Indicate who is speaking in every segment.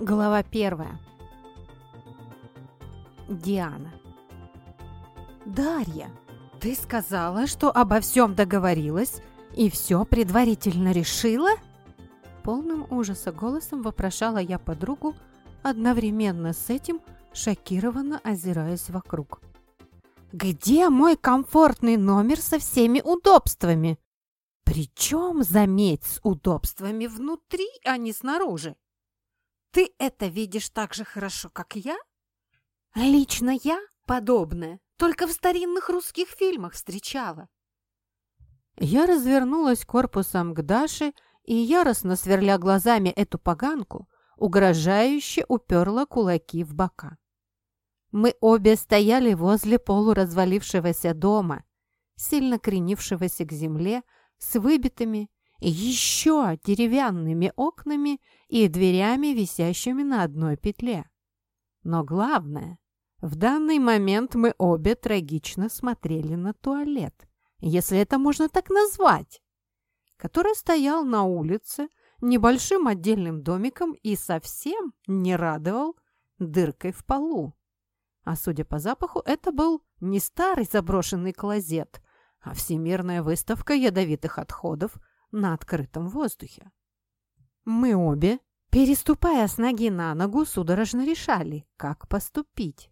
Speaker 1: Глава первая. Диана. «Дарья, ты сказала, что обо всем договорилась и все предварительно решила?» Полным ужаса голосом вопрошала я подругу, одновременно с этим шокированно озираясь вокруг. «Где мой комфортный номер со всеми удобствами?» «Причем, заметь, с удобствами внутри, а не снаружи!» Ты это видишь так же хорошо, как я? Лично я подобное только в старинных русских фильмах встречала. Я развернулась корпусом к Даше и, яростно сверля глазами эту поганку, угрожающе уперла кулаки в бока. Мы обе стояли возле полуразвалившегося дома, сильно кренившегося к земле, с выбитыми еще деревянными окнами и дверями, висящими на одной петле. Но главное, в данный момент мы обе трагично смотрели на туалет, если это можно так назвать, который стоял на улице небольшим отдельным домиком и совсем не радовал дыркой в полу. А судя по запаху, это был не старый заброшенный клозет, а всемирная выставка ядовитых отходов на открытом воздухе. Мы обе, переступая с ноги на ногу, судорожно решали, как поступить.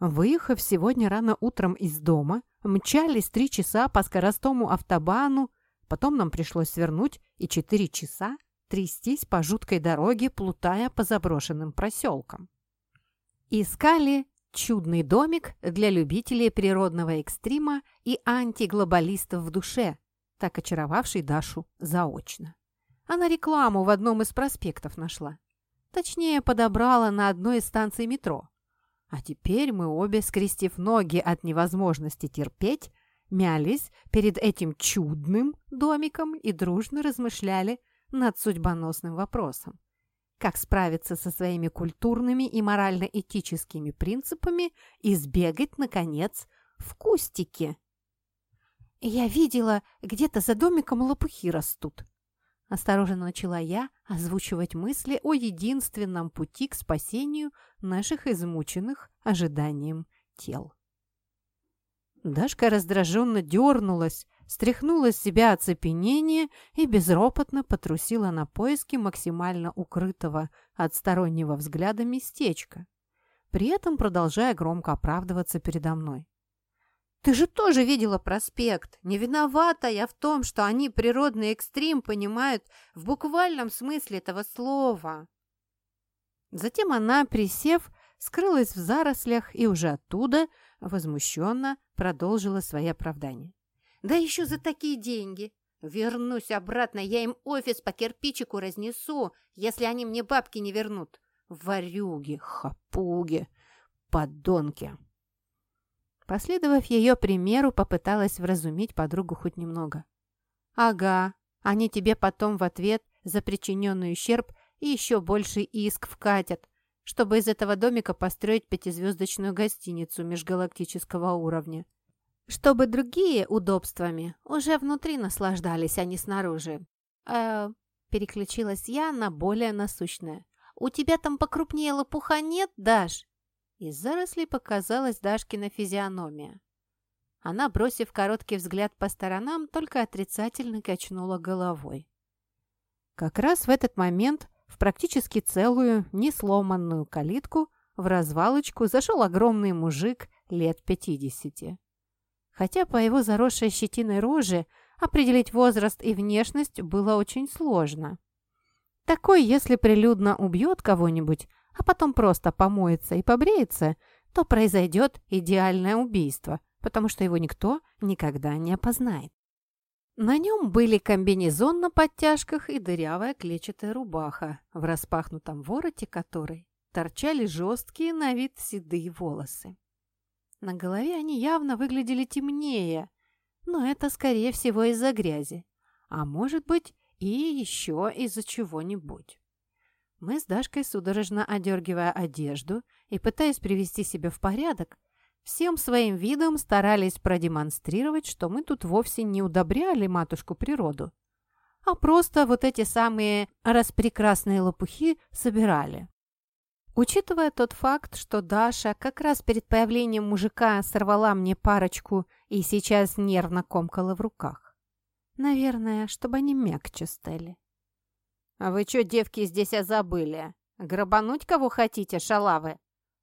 Speaker 1: Выехав сегодня рано утром из дома, мчались три часа по скоростному автобану, потом нам пришлось свернуть и четыре часа трястись по жуткой дороге, плутая по заброшенным проселкам. Искали чудный домик для любителей природного экстрима и антиглобалистов в душе, так очаровавший Дашу заочно. Она рекламу в одном из проспектов нашла. Точнее, подобрала на одной из станций метро. А теперь мы обе, скрестив ноги от невозможности терпеть, мялись перед этим чудным домиком и дружно размышляли над судьбоносным вопросом. Как справиться со своими культурными и морально-этическими принципами и сбегать, наконец, в кустики? «Я видела, где-то за домиком лопухи растут», Осторожно начала я озвучивать мысли о единственном пути к спасению наших измученных ожиданием тел. Дашка раздраженно дернулась, стряхнула с себя оцепенение и безропотно потрусила на поиски максимально укрытого от стороннего взгляда местечка, при этом продолжая громко оправдываться передо мной. Ты же тоже видела проспект. Не виновата я в том, что они природный экстрим понимают в буквальном смысле этого слова. Затем она, присев, скрылась в зарослях и уже оттуда возмущенно продолжила свои оправдания. «Да еще за такие деньги! Вернусь обратно, я им офис по кирпичику разнесу, если они мне бабки не вернут. Варюги, хапуги, подонки!» Последовав ее примеру, попыталась вразумить подругу хоть немного. «Ага, они тебе потом в ответ за причиненный ущерб и еще больший иск вкатят, чтобы из этого домика построить пятизвездочную гостиницу межгалактического уровня. Чтобы другие удобствами уже внутри наслаждались, а не снаружи. Э, переключилась я на более насущное. «У тебя там покрупнее лопуха нет, Даш?» Из зарослей показалась Дашкина физиономия. Она, бросив короткий взгляд по сторонам, только отрицательно качнула головой. Как раз в этот момент в практически целую, несломанную калитку в развалочку зашел огромный мужик лет пятидесяти. Хотя по его заросшей щетиной роже определить возраст и внешность было очень сложно. Такой, если прилюдно убьет кого-нибудь, а потом просто помоется и побреется, то произойдет идеальное убийство, потому что его никто никогда не опознает. На нем были комбинезон на подтяжках и дырявая клетчатая рубаха, в распахнутом вороте которой торчали жесткие на вид седые волосы. На голове они явно выглядели темнее, но это, скорее всего, из-за грязи, а может быть и еще из-за чего-нибудь. Мы с Дашкой, судорожно одергивая одежду и пытаясь привести себя в порядок, всем своим видом старались продемонстрировать, что мы тут вовсе не удобряли матушку природу, а просто вот эти самые распрекрасные лопухи собирали. Учитывая тот факт, что Даша как раз перед появлением мужика сорвала мне парочку и сейчас нервно комкала в руках. Наверное, чтобы они мягче стали.
Speaker 2: «А вы что, девки, здесь забыли? Грабануть кого хотите, шалавы?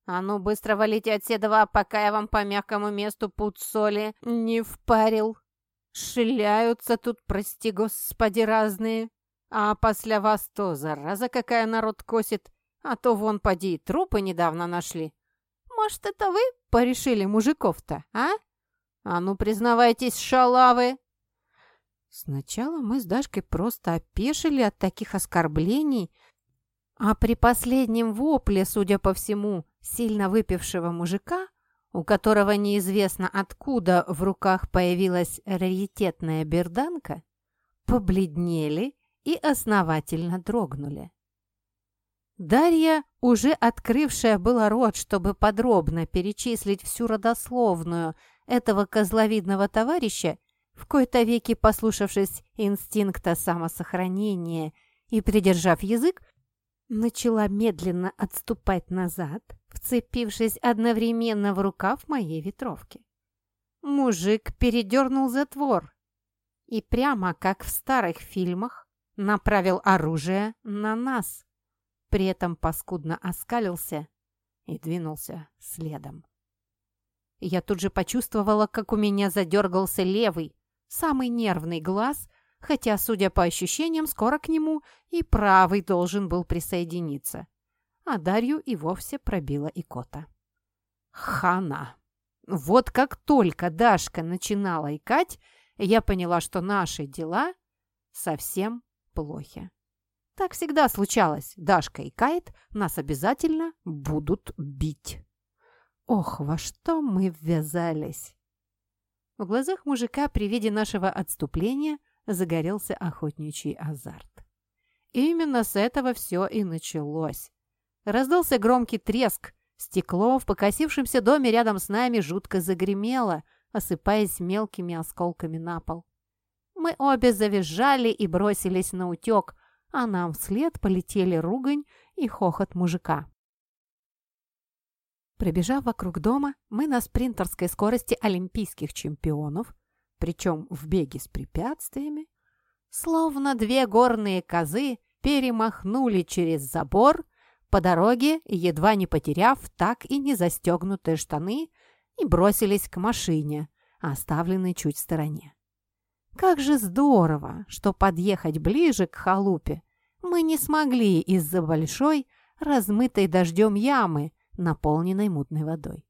Speaker 2: А ну, быстро валите от седова, пока я вам по мягкому месту пуд соли не впарил. Шляются тут, прости господи, разные. А после вас то, зараза какая народ косит, а то вон, поди, трупы недавно нашли. Может, это вы порешили мужиков-то, а? А ну, признавайтесь, шалавы!»
Speaker 1: Сначала мы с Дашкой просто опешили от таких оскорблений, а при последнем вопле, судя по всему, сильно выпившего мужика, у которого неизвестно откуда в руках появилась раритетная берданка, побледнели и основательно дрогнули. Дарья, уже открывшая было рот, чтобы подробно перечислить всю родословную этого козловидного товарища, в кои-то веки послушавшись инстинкта самосохранения и придержав язык, начала медленно отступать назад, вцепившись одновременно в рукав моей ветровки. Мужик передернул затвор и прямо как в старых фильмах направил оружие на нас при этом паскудно оскалился и двинулся следом. Я тут же почувствовала, как у меня задергался левый, самый нервный глаз, хотя, судя по ощущениям, скоро к нему и правый должен был присоединиться. А Дарью и вовсе пробила икота. Хана! Вот как только Дашка начинала икать, я поняла, что наши дела совсем плохи. Так всегда случалось. Дашка и Кайт нас обязательно будут бить. Ох, во что мы ввязались! В глазах мужика при виде нашего отступления загорелся охотничий азарт. И именно с этого все и началось. Раздался громкий треск. Стекло в покосившемся доме рядом с нами жутко загремело, осыпаясь мелкими осколками на пол. Мы обе завизжали и бросились на утек, а нам вслед полетели ругань и хохот мужика. Пробежав вокруг дома, мы на спринтерской скорости олимпийских чемпионов, причем в беге с препятствиями, словно две горные козы перемахнули через забор по дороге, едва не потеряв так и не застегнутые штаны, и бросились к машине, оставленной чуть в стороне. Как же здорово, что подъехать ближе к халупе мы не смогли из-за большой, размытой дождем ямы, наполненной мутной водой.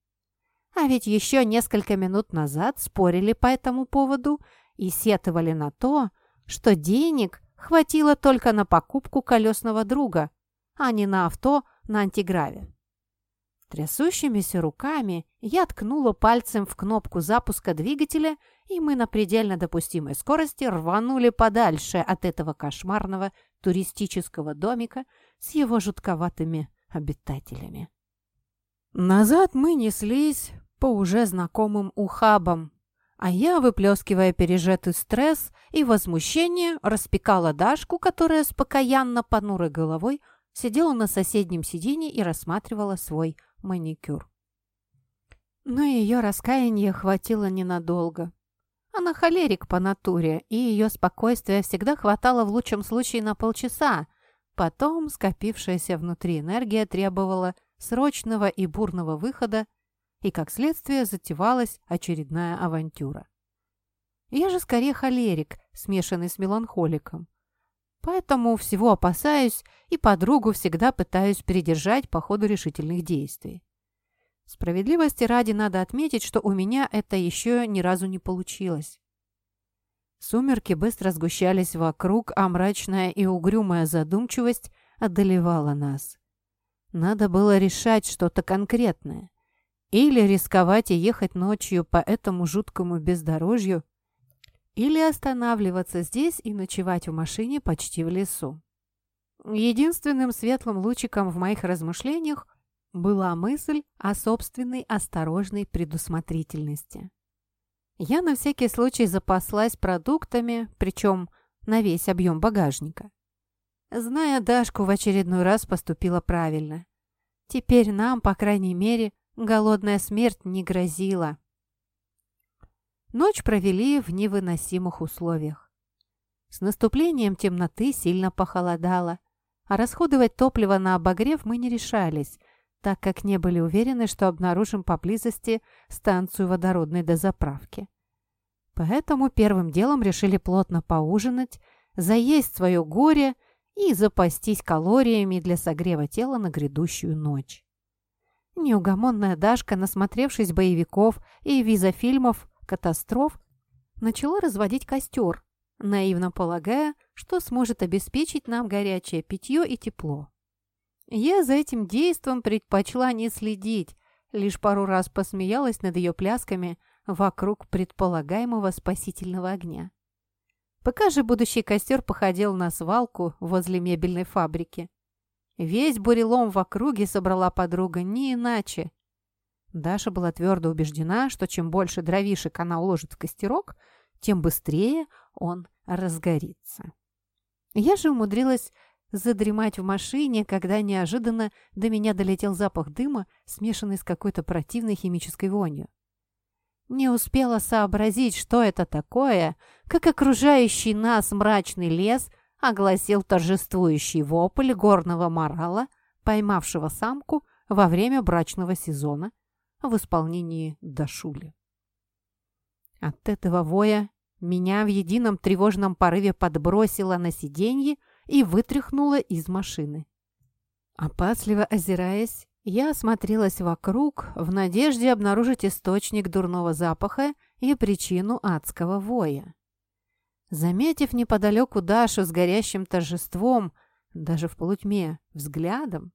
Speaker 1: А ведь еще несколько минут назад спорили по этому поводу и сетовали на то, что денег хватило только на покупку колесного друга, а не на авто на антиграве. Трясущимися руками я ткнула пальцем в кнопку запуска двигателя, и мы на предельно допустимой скорости рванули подальше от этого кошмарного туристического домика с его жутковатыми обитателями. Назад мы неслись по уже знакомым ухабам, а я, выплескивая пережетый стресс и возмущение, распекала Дашку, которая с покаянно понурой головой сидела на соседнем сиденье и рассматривала свой маникюр. Но ее раскаяния хватило ненадолго. Она холерик по натуре, и ее спокойствия всегда хватало в лучшем случае на полчаса. Потом скопившаяся внутри энергия требовала срочного и бурного выхода, и, как следствие, затевалась очередная авантюра. Я же скорее холерик, смешанный с меланхоликом. Поэтому всего опасаюсь и подругу всегда пытаюсь передержать по ходу решительных действий. Справедливости ради надо отметить, что у меня это еще ни разу не получилось. Сумерки быстро сгущались вокруг, а мрачная и угрюмая задумчивость одолевала нас. Надо было решать что-то конкретное. Или рисковать и ехать ночью по этому жуткому бездорожью, или останавливаться здесь и ночевать в машине почти в лесу. Единственным светлым лучиком в моих размышлениях была мысль о собственной осторожной предусмотрительности. Я на всякий случай запаслась продуктами, причем на весь объем багажника. Зная Дашку, в очередной раз поступила правильно. Теперь нам, по крайней мере, голодная смерть не грозила. Ночь провели в невыносимых условиях. С наступлением темноты сильно похолодало, а расходовать топливо на обогрев мы не решались, так как не были уверены, что обнаружим поблизости станцию водородной дозаправки. Поэтому первым делом решили плотно поужинать, заесть свое горе и запастись калориями для согрева тела на грядущую ночь. Неугомонная Дашка, насмотревшись боевиков и визофильмов катастроф, начала разводить костер, наивно полагая, что сможет обеспечить нам горячее питье и тепло. Я за этим действом предпочла не следить, лишь пару раз посмеялась над ее плясками вокруг предполагаемого спасительного огня. Пока же будущий костер походил на свалку возле мебельной фабрики. Весь бурелом в округе собрала подруга не иначе. Даша была твердо убеждена, что чем больше дровишек она уложит в костерок, тем быстрее он разгорится. Я же умудрилась задремать в машине, когда неожиданно до меня долетел запах дыма, смешанный с какой-то противной химической вонью. Не успела сообразить, что это такое, как окружающий нас мрачный лес огласил торжествующий вопль горного морала, поймавшего самку во время брачного сезона в исполнении Дашули. От этого воя меня в едином тревожном порыве подбросило на сиденье и вытряхнуло из машины. Опасливо озираясь, я осмотрелась вокруг в надежде обнаружить источник дурного запаха и причину адского воя. Заметив неподалеку Дашу с горящим торжеством, даже в полутьме, взглядом,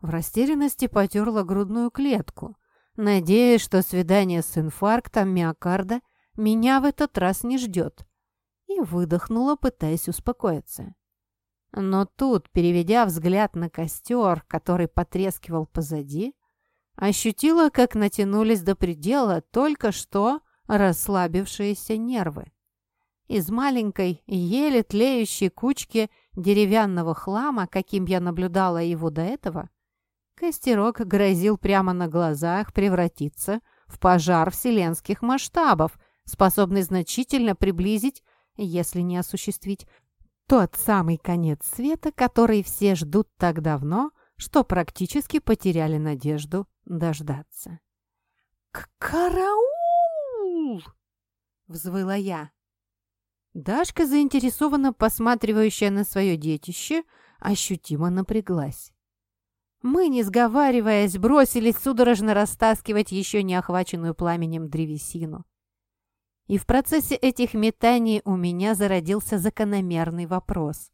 Speaker 1: в растерянности потерла грудную клетку, надеясь, что свидание с инфарктом миокарда меня в этот раз не ждет, и выдохнула, пытаясь успокоиться. Но тут, переведя взгляд на костер, который потрескивал позади, ощутила, как натянулись до предела только что расслабившиеся нервы. Из маленькой, еле тлеющей кучки деревянного хлама, каким я наблюдала его до этого, костерок грозил прямо на глазах превратиться в пожар вселенских масштабов, способный значительно приблизить, если не осуществить, тот самый конец света, который все ждут так давно, что практически потеряли надежду дождаться. «Караул!» — взвыла я. Дашка, заинтересованно посматривающая на свое детище, ощутимо напряглась. Мы, не сговариваясь, бросились судорожно растаскивать еще не охваченную пламенем древесину. И в процессе этих метаний у меня зародился закономерный вопрос.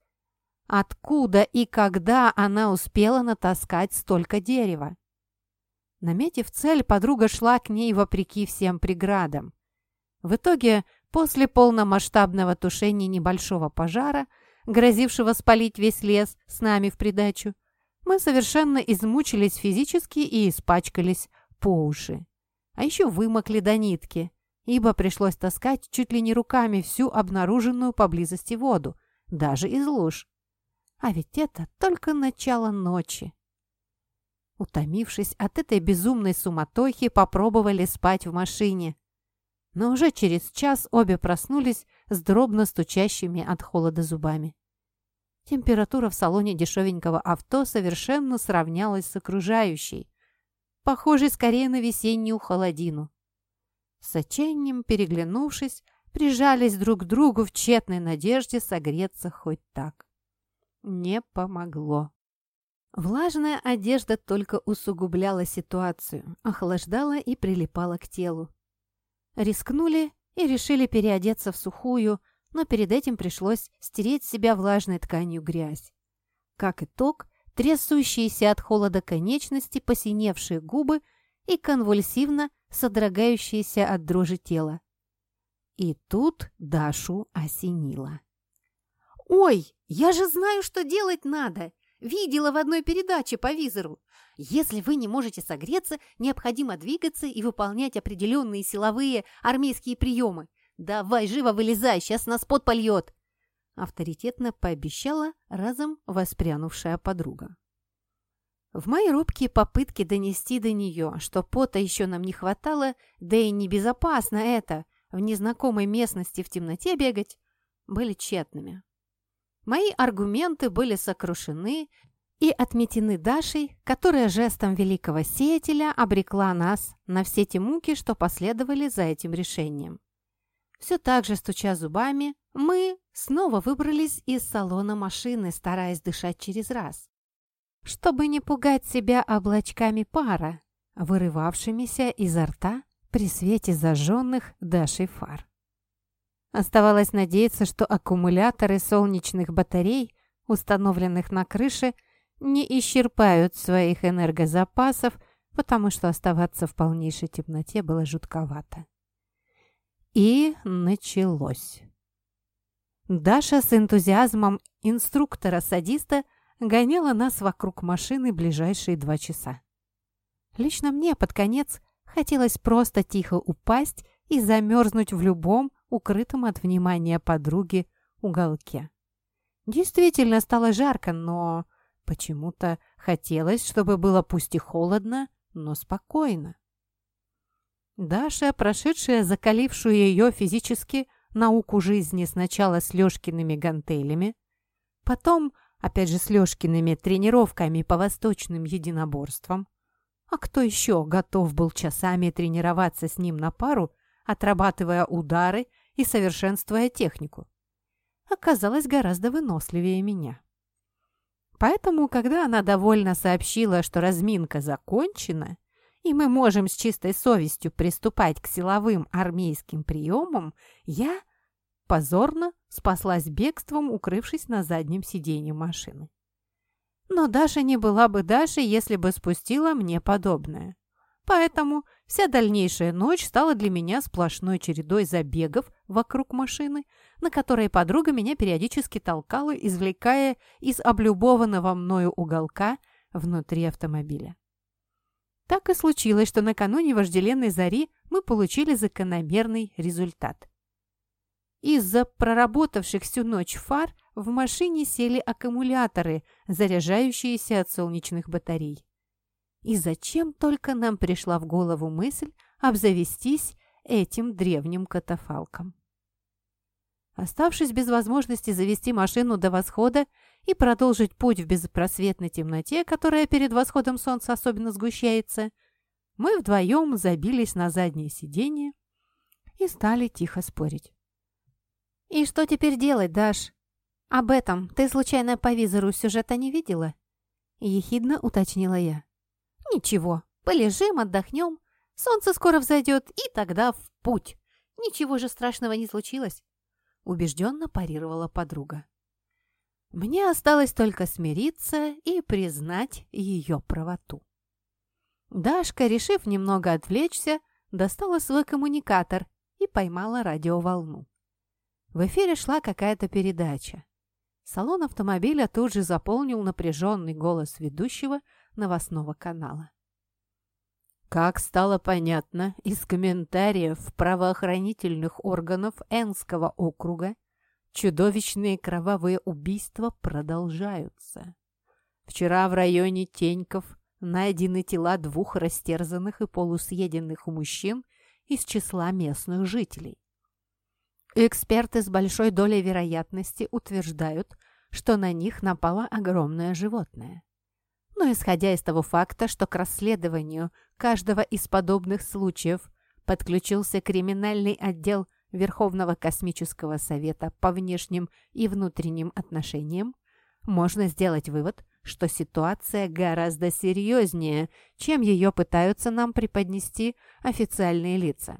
Speaker 1: Откуда и когда она успела натаскать столько дерева? Наметив цель, подруга шла к ней вопреки всем преградам. В итоге, после полномасштабного тушения небольшого пожара, грозившего спалить весь лес с нами в придачу, мы совершенно измучились физически и испачкались по уши. А еще вымокли до нитки – ибо пришлось таскать чуть ли не руками всю обнаруженную поблизости воду, даже из луж. А ведь это только начало ночи. Утомившись от этой безумной суматохи, попробовали спать в машине. Но уже через час обе проснулись с дробно стучащими от холода зубами. Температура в салоне дешевенького авто совершенно сравнялась с окружающей, похожей скорее на весеннюю холодину. С отчаянием переглянувшись, прижались друг к другу в тщетной надежде согреться хоть так. Не помогло. Влажная одежда только усугубляла ситуацию, охлаждала и прилипала к телу. Рискнули и решили переодеться в сухую, но перед этим пришлось стереть с себя влажной тканью грязь. Как итог, трясущиеся от холода конечности, посиневшие губы и конвульсивно содрогающееся от дрожи тела. И тут Дашу осенило. «Ой, я же знаю, что делать надо! Видела в одной передаче по визору. Если вы не можете согреться, необходимо двигаться и выполнять определенные силовые армейские приемы. Давай, живо вылезай, сейчас нас пот польет!» Авторитетно пообещала разом воспрянувшая подруга. В мои робкие попытки донести до нее, что пота еще нам не хватало, да и небезопасно это, в незнакомой местности в темноте бегать, были тщетными. Мои аргументы были сокрушены и отметены Дашей, которая жестом великого сеятеля обрекла нас на все те муки, что последовали за этим решением. Все так же, стуча зубами, мы снова выбрались из салона машины, стараясь дышать через раз, чтобы не пугать себя облачками пара, вырывавшимися изо рта при свете зажженных Дашей фар. Оставалось надеяться, что аккумуляторы солнечных батарей, установленных на крыше, не исчерпают своих энергозапасов, потому что оставаться в полнейшей темноте было жутковато. И началось. Даша с энтузиазмом инструктора-садиста гоняла нас вокруг машины ближайшие два часа. Лично мне под конец хотелось просто тихо упасть и замерзнуть в любом укрытом от внимания подруги уголке. Действительно стало жарко, но почему-то хотелось, чтобы было пусть и холодно, но спокойно. Даша, прошедшая закалившую ее физически науку жизни сначала с Лешкиными гантелями, потом, опять же, с Лешкиными тренировками по восточным единоборствам, а кто еще готов был часами тренироваться с ним на пару, отрабатывая удары и совершенствуя технику, оказалась гораздо выносливее меня. Поэтому, когда она довольно сообщила, что разминка закончена, и мы можем с чистой совестью приступать к силовым армейским приемам, я позорно спаслась бегством, укрывшись на заднем сиденье машины. Но Даша не была бы Дашей, если бы спустила мне подобное. Поэтому вся дальнейшая ночь стала для меня сплошной чередой забегов вокруг машины, на которой подруга меня периодически толкала, извлекая из облюбованного мною уголка внутри автомобиля. Так и случилось, что накануне вожделенной зари мы получили закономерный результат. Из-за проработавших всю ночь фар в машине сели аккумуляторы, заряжающиеся от солнечных батарей. И зачем только нам пришла в голову мысль обзавестись этим древним катафалком? Оставшись без возможности завести машину до восхода и продолжить путь в беспросветной темноте, которая перед восходом солнца особенно сгущается, мы вдвоем забились на заднее сиденье и стали тихо спорить. «И что теперь делать, Даш? Об этом ты случайно по визору сюжета не видела?» Ехидно уточнила я. «Ничего, полежим, отдохнем. Солнце скоро взойдет, и тогда в путь. Ничего же страшного не случилось убежденно парировала подруга. Мне осталось только смириться и признать ее правоту. Дашка, решив немного отвлечься, достала свой коммуникатор и поймала радиоволну. В эфире шла какая-то передача. Салон автомобиля тут же заполнил напряженный голос ведущего новостного канала. Как стало понятно из комментариев правоохранительных органов Энского округа, чудовищные кровавые убийства продолжаются. Вчера в районе Теньков найдены тела двух растерзанных и полусъеденных мужчин из числа местных жителей. Эксперты с большой долей вероятности утверждают, что на них напало огромное животное. Но исходя из того факта, что к расследованию каждого из подобных случаев подключился криминальный отдел Верховного космического совета по внешним и внутренним отношениям, можно сделать вывод, что ситуация гораздо серьезнее, чем ее пытаются нам преподнести официальные лица.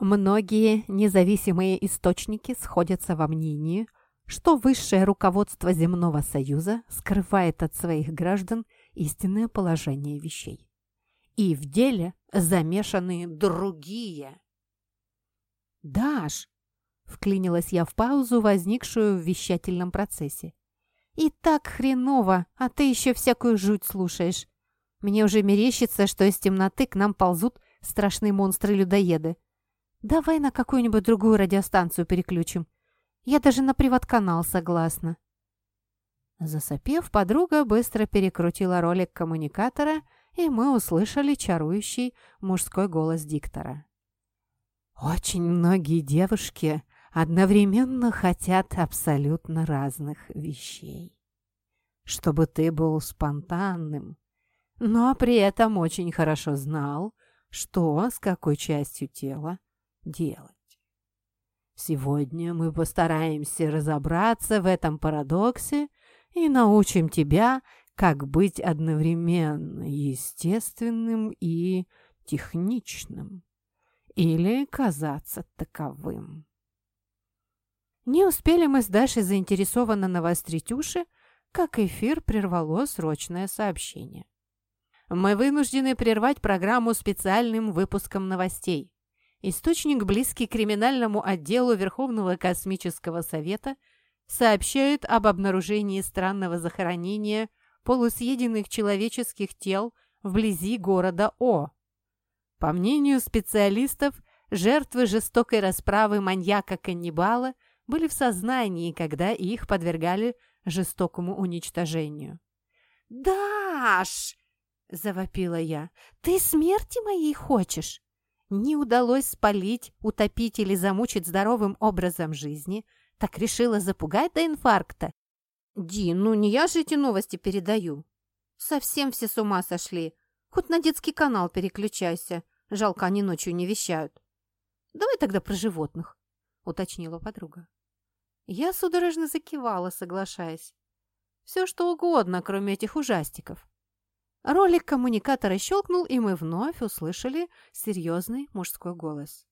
Speaker 1: Многие независимые источники сходятся во мнении – что высшее руководство Земного Союза скрывает от своих граждан истинное положение вещей. И в деле замешаны другие. «Даш!» — вклинилась я в паузу, возникшую в вещательном процессе. «И так хреново, а ты еще всякую жуть слушаешь. Мне уже мерещится, что из темноты к нам ползут страшные монстры-людоеды. Давай на какую-нибудь другую радиостанцию переключим. Я даже на приват-канал согласна. Засопев, подруга быстро перекрутила ролик коммуникатора, и мы услышали чарующий мужской голос диктора. «Очень многие девушки одновременно хотят абсолютно разных вещей. Чтобы ты был спонтанным, но при этом очень хорошо знал, что с какой частью тела делать. Сегодня мы постараемся разобраться в этом парадоксе и научим тебя, как быть одновременно естественным и техничным, или казаться таковым. Не успели мы с Дашей заинтересованно навострить уши, как эфир прервало срочное сообщение. Мы вынуждены прервать программу специальным выпуском новостей. Источник, близкий к криминальному отделу Верховного космического совета, сообщает об обнаружении странного захоронения полусъеденных человеческих тел вблизи города О. По мнению специалистов, жертвы жестокой расправы маньяка-каннибала были в сознании, когда их подвергали жестокому уничтожению. «Даш!» — завопила я. «Ты смерти моей хочешь?» Не удалось спалить, утопить или замучить здоровым образом жизни, так решила запугать до инфаркта. Ди, ну не я же эти новости передаю. Совсем все с ума сошли. Хоть на детский канал переключайся. Жалко, они ночью не вещают. Давай тогда про животных, уточнила подруга. Я судорожно закивала, соглашаясь. Все что угодно, кроме этих ужастиков. Ролик коммуникатора щелкнул, и мы вновь услышали серьезный мужской голос.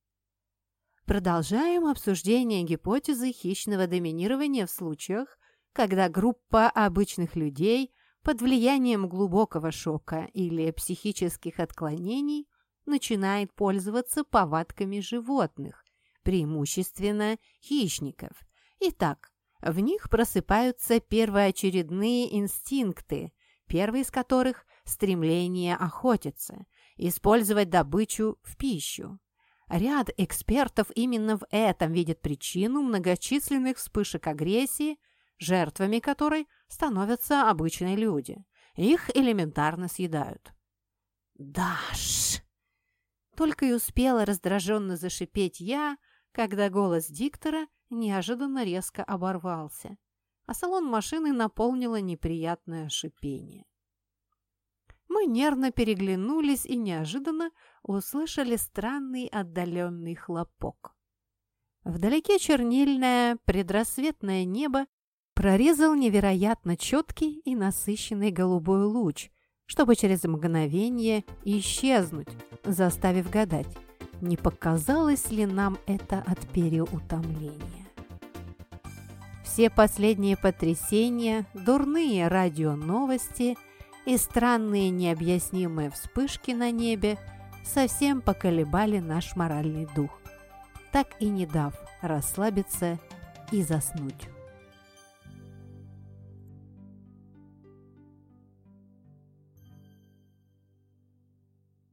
Speaker 1: Продолжаем обсуждение гипотезы хищного доминирования в случаях, когда группа обычных людей под влиянием глубокого шока или психических отклонений начинает пользоваться повадками животных, преимущественно хищников. Итак, в них просыпаются первоочередные инстинкты, первый из которых стремление охотиться, использовать добычу в пищу. Ряд экспертов именно в этом видит причину многочисленных вспышек агрессии, жертвами которой становятся обычные люди. Их элементарно съедают. «Даш!» Только и успела раздраженно зашипеть я, когда голос диктора неожиданно резко оборвался, а салон машины наполнило неприятное шипение. Мы нервно переглянулись и неожиданно услышали странный отдаленный хлопок. Вдалеке чернильное предрассветное небо прорезал невероятно четкий и насыщенный голубой луч, чтобы через мгновение исчезнуть, заставив гадать, не показалось ли нам это от переутомления. Все последние потрясения, дурные радионовости – и странные необъяснимые вспышки на небе совсем поколебали наш моральный дух, так и не дав расслабиться и заснуть.